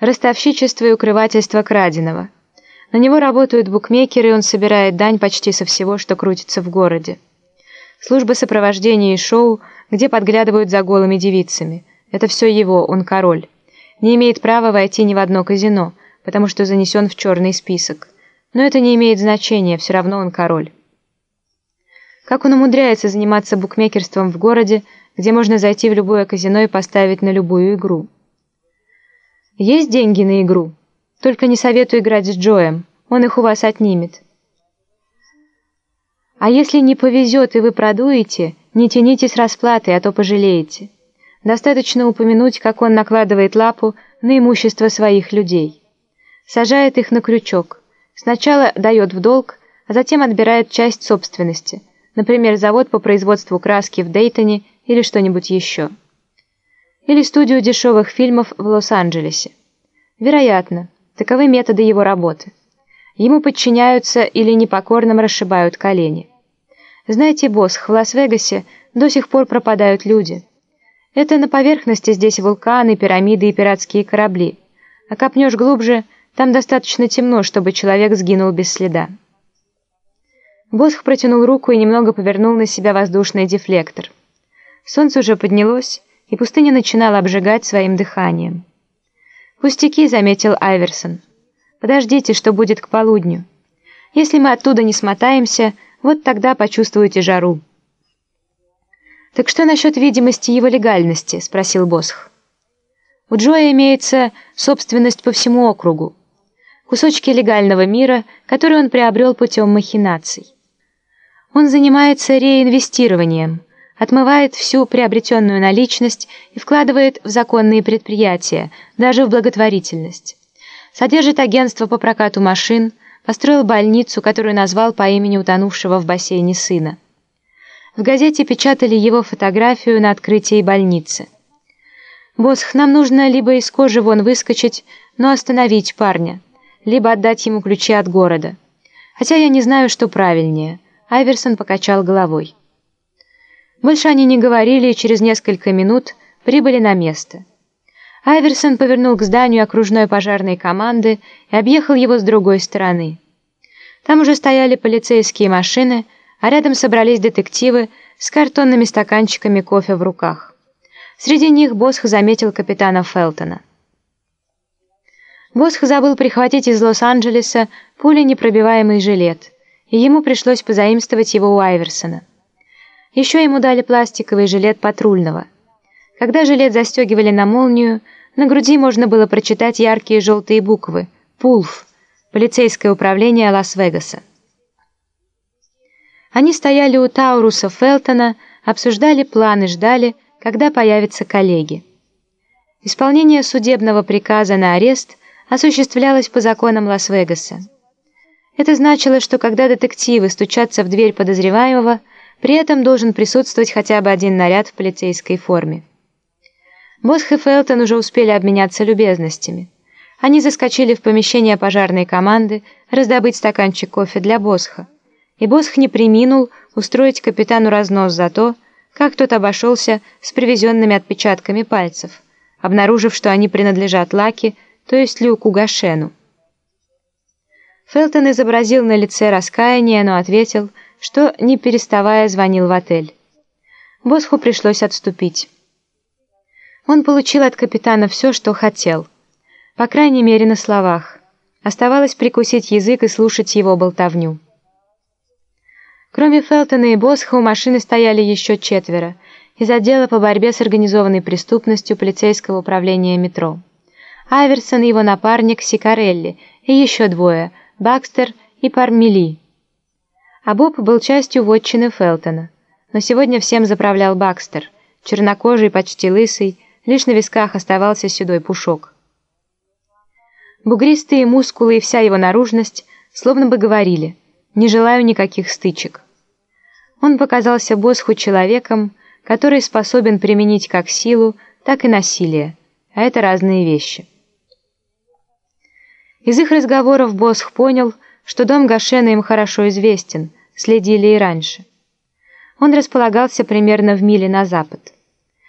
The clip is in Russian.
ростовщичество и укрывательство краденого. На него работают букмекеры, и он собирает дань почти со всего, что крутится в городе. Служба сопровождения и шоу, где подглядывают за голыми девицами. Это все его, он король. Не имеет права войти ни в одно казино, потому что занесен в черный список. Но это не имеет значения, все равно он король. Как он умудряется заниматься букмекерством в городе, где можно зайти в любое казино и поставить на любую игру? Есть деньги на игру? Только не советую играть с Джоем, он их у вас отнимет. А если не повезет и вы продуете, не тяните с расплатой, а то пожалеете. Достаточно упомянуть, как он накладывает лапу на имущество своих людей. Сажает их на крючок. Сначала дает в долг, а затем отбирает часть собственности, например, завод по производству краски в Дейтоне или что-нибудь еще. Или студию дешевых фильмов в Лос-Анджелесе. Вероятно, таковы методы его работы. Ему подчиняются или непокорным расшибают колени. Знаете, босс, в Лас-Вегасе до сих пор пропадают люди. Это на поверхности здесь вулканы, пирамиды и пиратские корабли. А копнешь глубже, там достаточно темно, чтобы человек сгинул без следа. Босх протянул руку и немного повернул на себя воздушный дефлектор. Солнце уже поднялось, и пустыня начинала обжигать своим дыханием. «Пустяки», — заметил Айверсон. «Подождите, что будет к полудню. Если мы оттуда не смотаемся, вот тогда почувствуете жару». «Так что насчет видимости его легальности?» — спросил Босх. «У Джоя имеется собственность по всему округу. Кусочки легального мира, которые он приобрел путем махинаций. Он занимается реинвестированием» отмывает всю приобретенную наличность и вкладывает в законные предприятия, даже в благотворительность. Содержит агентство по прокату машин, построил больницу, которую назвал по имени утонувшего в бассейне сына. В газете печатали его фотографию на открытии больницы. «Босх, нам нужно либо из кожи вон выскочить, но остановить парня, либо отдать ему ключи от города. Хотя я не знаю, что правильнее». Айверсон покачал головой. Больше они не говорили и через несколько минут прибыли на место. Айверсон повернул к зданию окружной пожарной команды и объехал его с другой стороны. Там уже стояли полицейские машины, а рядом собрались детективы с картонными стаканчиками кофе в руках. Среди них Босх заметил капитана Фелтона. Босх забыл прихватить из Лос-Анджелеса пуленепробиваемый жилет, и ему пришлось позаимствовать его у Айверсона. Еще ему дали пластиковый жилет патрульного. Когда жилет застегивали на молнию, на груди можно было прочитать яркие желтые буквы «ПУЛФ» – полицейское управление Лас-Вегаса. Они стояли у Тауруса Фелтона, обсуждали планы, ждали, когда появятся коллеги. Исполнение судебного приказа на арест осуществлялось по законам Лас-Вегаса. Это значило, что когда детективы стучатся в дверь подозреваемого – при этом должен присутствовать хотя бы один наряд в полицейской форме. Босх и Фелтон уже успели обменяться любезностями. Они заскочили в помещение пожарной команды раздобыть стаканчик кофе для Босха. И Босх не приминул устроить капитану разнос за то, как тот обошелся с привезенными отпечатками пальцев, обнаружив, что они принадлежат Лаки, то есть Люку Гашену. Фелтон изобразил на лице раскаяние, но ответил – что, не переставая, звонил в отель. Босху пришлось отступить. Он получил от капитана все, что хотел. По крайней мере, на словах. Оставалось прикусить язык и слушать его болтовню. Кроме Фелтона и Босха у машины стояли еще четверо из отдела по борьбе с организованной преступностью полицейского управления метро. Айверсон и его напарник Сикарелли и еще двое – Бакстер и Пармели. А Боб был частью вотчины Фелтона. Но сегодня всем заправлял Бакстер, чернокожий, почти лысый, лишь на висках оставался седой пушок. Бугристые мускулы и вся его наружность словно бы говорили «не желаю никаких стычек». Он показался Босху человеком, который способен применить как силу, так и насилие, а это разные вещи. Из их разговоров Босх понял, что дом Гашена им хорошо известен – следили и раньше. Он располагался примерно в миле на запад.